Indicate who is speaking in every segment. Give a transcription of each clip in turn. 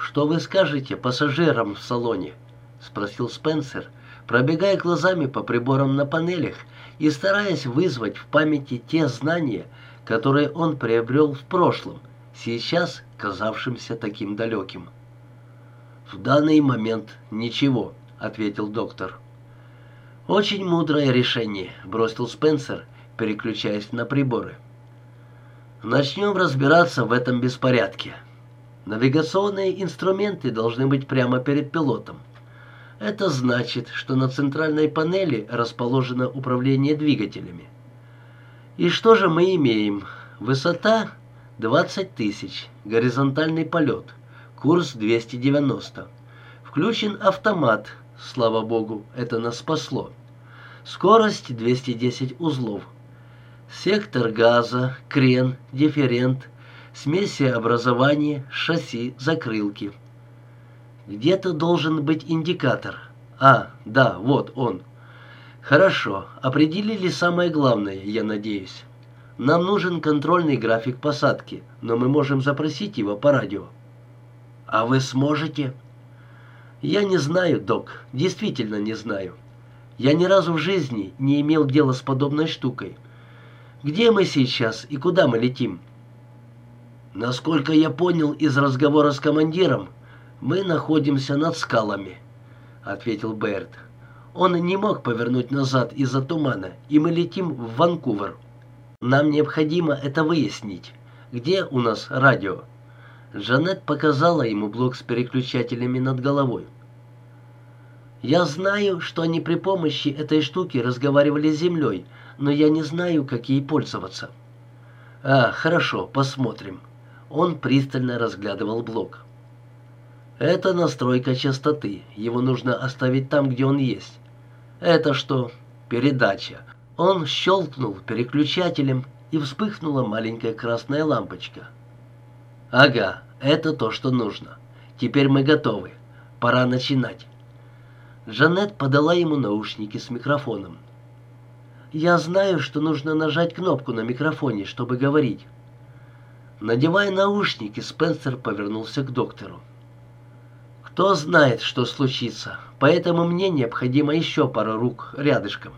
Speaker 1: «Что вы скажете пассажирам в салоне?» — спросил Спенсер, пробегая глазами по приборам на панелях и стараясь вызвать в памяти те знания, которые он приобрел в прошлом, сейчас казавшимся таким далеким. «В данный момент ничего», — ответил доктор. «Очень мудрое решение», — бросил Спенсер, переключаясь на приборы. «Начнем разбираться в этом беспорядке. Навигационные инструменты должны быть прямо перед пилотом. Это значит, что на центральной панели расположено управление двигателями. И что же мы имеем? Высота 20 тысяч, горизонтальный полет, курс 290. Включен автомат, слава богу, это нас спасло. Скорость 210 узлов. Сектор газа, крен, дифферент, смеси образования, шасси, закрылки. Где-то должен быть индикатор. А, да, вот он. Хорошо, определили самое главное, я надеюсь. Нам нужен контрольный график посадки, но мы можем запросить его по радио. А вы сможете? Я не знаю, док, действительно не знаю. Я ни разу в жизни не имел дела с подобной штукой. Где мы сейчас и куда мы летим? Насколько я понял из разговора с командиром, мы находимся над скалами, ответил Берт. Он не мог повернуть назад из-за тумана, и мы летим в Ванкувер. Нам необходимо это выяснить. Где у нас радио? Жанет показала ему блок с переключателями над головой. Я знаю, что они при помощи этой штуки разговаривали с землей, но я не знаю, как ей пользоваться. А, хорошо, посмотрим. Он пристально разглядывал блок. Это настройка частоты. Его нужно оставить там, где он есть. Это что? Передача. Он щелкнул переключателем, и вспыхнула маленькая красная лампочка. Ага, это то, что нужно. Теперь мы готовы. Пора начинать. Жанет подала ему наушники с микрофоном. Я знаю, что нужно нажать кнопку на микрофоне, чтобы говорить. Надевая наушники, Спенсер повернулся к доктору. Кто знает, что случится, поэтому мне необходимо еще пара рук рядышком.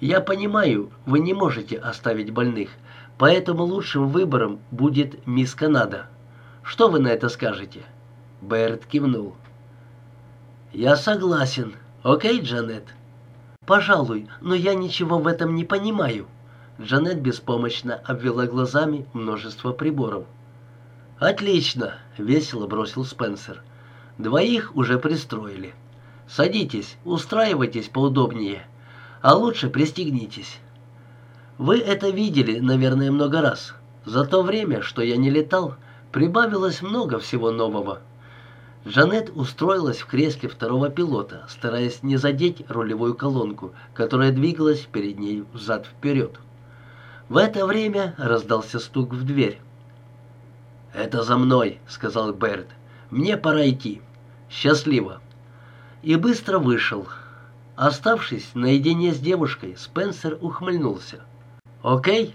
Speaker 1: Я понимаю, вы не можете оставить больных, поэтому лучшим выбором будет мисс Канада. Что вы на это скажете? Берт кивнул. Я согласен. Окей, Джанет. Пожалуй, но я ничего в этом не понимаю. Джанет беспомощно обвела глазами множество приборов. «Отлично!» — весело бросил Спенсер. «Двоих уже пристроили. Садитесь, устраивайтесь поудобнее, а лучше пристегнитесь. Вы это видели, наверное, много раз. За то время, что я не летал, прибавилось много всего нового». Жанет устроилась в кресле второго пилота, стараясь не задеть рулевую колонку, которая двигалась перед ней взад-вперед. В это время раздался стук в дверь. «Это за мной», — сказал Берт. «Мне пора идти. Счастливо». И быстро вышел. Оставшись наедине с девушкой, Спенсер ухмыльнулся. «Окей?»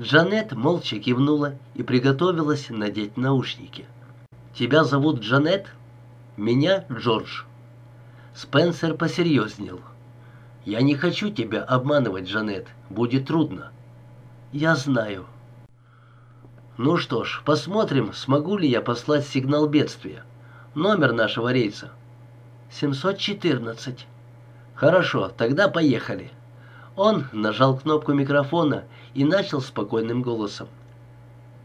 Speaker 1: Джанет молча кивнула и приготовилась надеть наушники. «Тебя зовут Джанет?» «Меня Джордж». Спенсер посерьезнел. «Я не хочу тебя обманывать, Джанет. Будет трудно. «Я знаю». «Ну что ж, посмотрим, смогу ли я послать сигнал бедствия. Номер нашего рейса?» «714». «Хорошо, тогда поехали». Он нажал кнопку микрофона и начал спокойным голосом.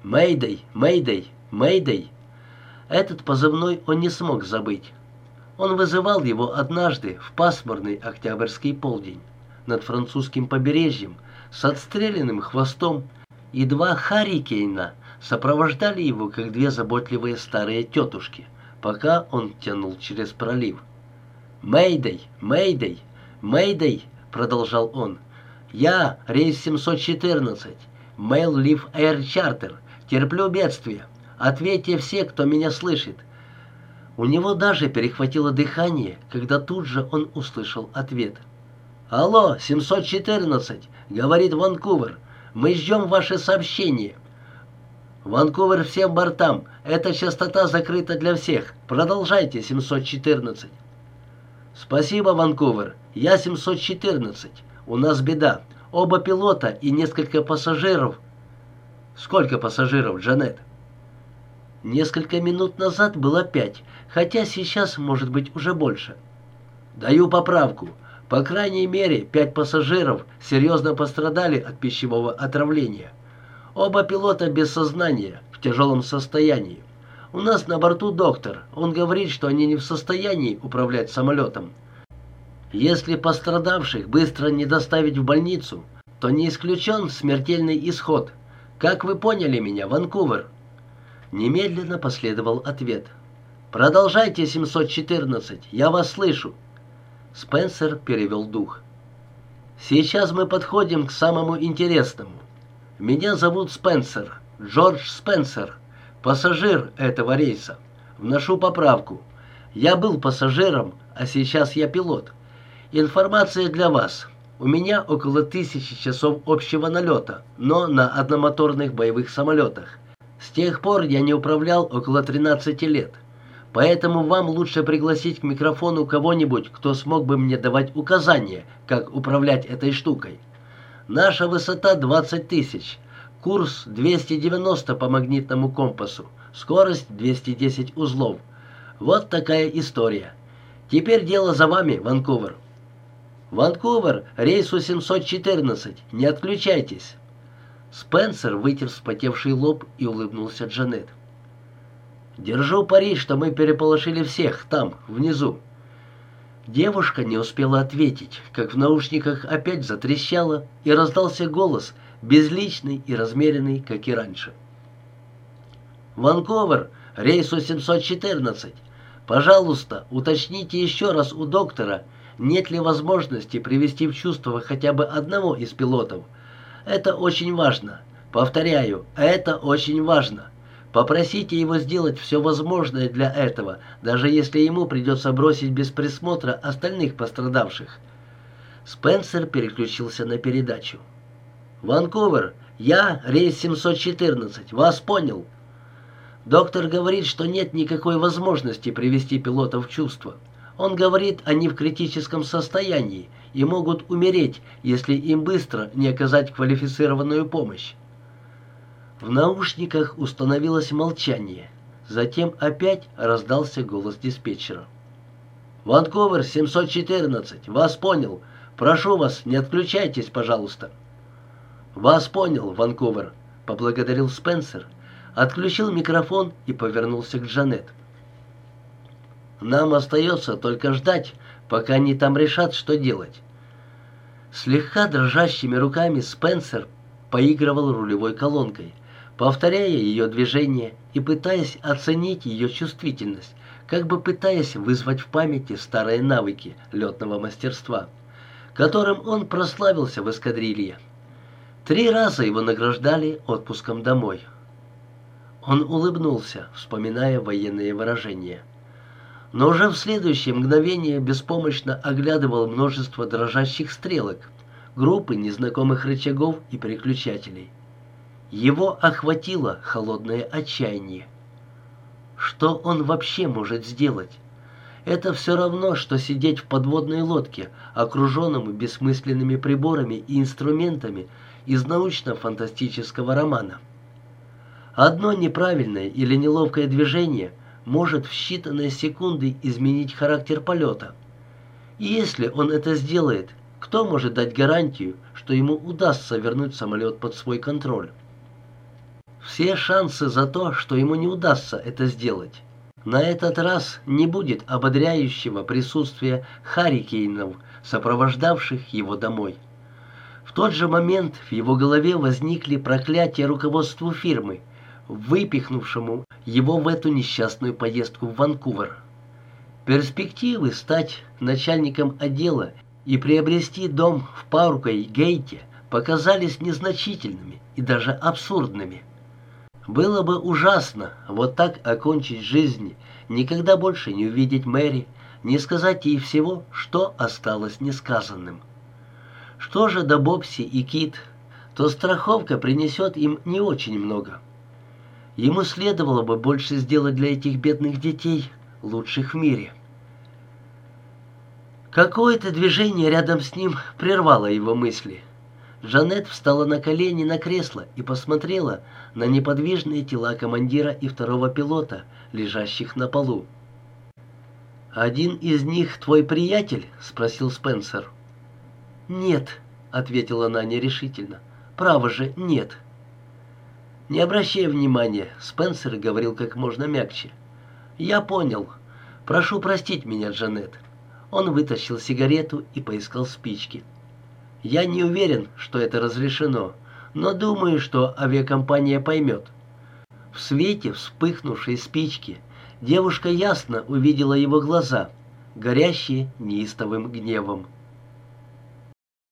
Speaker 1: «Мэйдэй, Мэйдэй, Мэйдэй». Этот позывной он не смог забыть. Он вызывал его однажды в пасмурный октябрьский полдень над французским побережьем, с отстрелянным хвостом, и два Харикейна сопровождали его, как две заботливые старые тетушки, пока он тянул через пролив. «Мэйдэй! Мэйдэй! Мэйдэй!» — продолжал он. «Я, рейс 714, Mail Leaf Air Charter, терплю бедствие. Ответьте все, кто меня слышит». У него даже перехватило дыхание, когда тут же он услышал ответ. «Алло, 714, — говорит Ванкувер. «Мы ждем ваше сообщение». Ванкувер всем бортам. Эта частота закрыта для всех. Продолжайте, 714. Спасибо, Ванкувер. Я 714. У нас беда. Оба пилота и несколько пассажиров. Сколько пассажиров, Джанет? Несколько минут назад было пять, хотя сейчас может быть уже больше. Даю поправку. По крайней мере, пять пассажиров серьезно пострадали от пищевого отравления. Оба пилота без сознания, в тяжелом состоянии. У нас на борту доктор. Он говорит, что они не в состоянии управлять самолетом. Если пострадавших быстро не доставить в больницу, то не исключен смертельный исход. Как вы поняли меня, Ванкувер?» Немедленно последовал ответ. «Продолжайте, 714, я вас слышу». Спенсер перевел дух. «Сейчас мы подходим к самому интересному. Меня зовут Спенсер, Джордж Спенсер, пассажир этого рейса. Вношу поправку. Я был пассажиром, а сейчас я пилот. Информация для вас. У меня около тысячи часов общего налета, но на одномоторных боевых самолетах. С тех пор я не управлял около 13 лет. Поэтому вам лучше пригласить к микрофону кого-нибудь, кто смог бы мне давать указания, как управлять этой штукой. Наша высота 20 тысяч. Курс 290 по магнитному компасу. Скорость 210 узлов. Вот такая история. Теперь дело за вами, Ванкувер. Ванкувер, рейсу 714. Не отключайтесь. Спенсер вытер вспотевший лоб и улыбнулся Джанет. «Держу пари, что мы переполошили всех там, внизу. Девушка не успела ответить, как в наушниках опять затрещало, и раздался голос, безличный и размеренный, как и раньше. «Ванковер, рейсу 714. Пожалуйста, уточните еще раз у доктора, нет ли возможности привести в чувство хотя бы одного из пилотов. Это очень важно. Повторяю, это очень важно». Попросите его сделать все возможное для этого, даже если ему придется бросить без присмотра остальных пострадавших. Спенсер переключился на передачу. «Ванкувер, я, рейс 714, вас понял?» Доктор говорит, что нет никакой возможности привести пилота в чувство. Он говорит, они в критическом состоянии и могут умереть, если им быстро не оказать квалифицированную помощь. В наушниках установилось молчание. Затем опять раздался голос диспетчера. «Ванковер, 714, вас понял. Прошу вас, не отключайтесь, пожалуйста». «Вас понял, Ванковер», — поблагодарил Спенсер, отключил микрофон и повернулся к Джанет. «Нам остается только ждать, пока они там решат, что делать». Слегка дрожащими руками Спенсер поигрывал рулевой колонкой — повторяя ее движение и пытаясь оценить ее чувствительность, как бы пытаясь вызвать в памяти старые навыки летного мастерства, которым он прославился в эскадрилье. Три раза его награждали отпуском домой. Он улыбнулся, вспоминая военные выражения. Но уже в следующее мгновение беспомощно оглядывал множество дрожащих стрелок, группы незнакомых рычагов и переключателей. Его охватило холодное отчаяние. Что он вообще может сделать? Это все равно, что сидеть в подводной лодке, окруженном бессмысленными приборами и инструментами из научно-фантастического романа. Одно неправильное или неловкое движение может в считанные секунды изменить характер полета. И если он это сделает, кто может дать гарантию, что ему удастся вернуть самолет под свой контроль? Все шансы за то, что ему не удастся это сделать. На этот раз не будет ободряющего присутствия харикейнов, сопровождавших его домой. В тот же момент в его голове возникли проклятия руководству фирмы, выпихнувшему его в эту несчастную поездку в Ванкувер. Перспективы стать начальником отдела и приобрести дом в Пауркой-Гейте показались незначительными и даже абсурдными. Было бы ужасно вот так окончить жизнь, никогда больше не увидеть Мэри, не сказать ей всего, что осталось несказанным. Что же до Бобси и Кит, то страховка принесет им не очень много. Ему следовало бы больше сделать для этих бедных детей, лучших в мире. Какое-то движение рядом с ним прервало его мысли. Жанет встала на колени на кресло и посмотрела на неподвижные тела командира и второго пилота, лежащих на полу. «Один из них твой приятель?» — спросил Спенсер. «Нет», — ответила она нерешительно. «Право же, нет». «Не обращай внимания», — Спенсер говорил как можно мягче. «Я понял. Прошу простить меня, Джанет». Он вытащил сигарету и поискал спички. «Я не уверен, что это разрешено, но думаю, что авиакомпания поймет». В свете вспыхнувшей спички девушка ясно увидела его глаза, горящие неистовым гневом.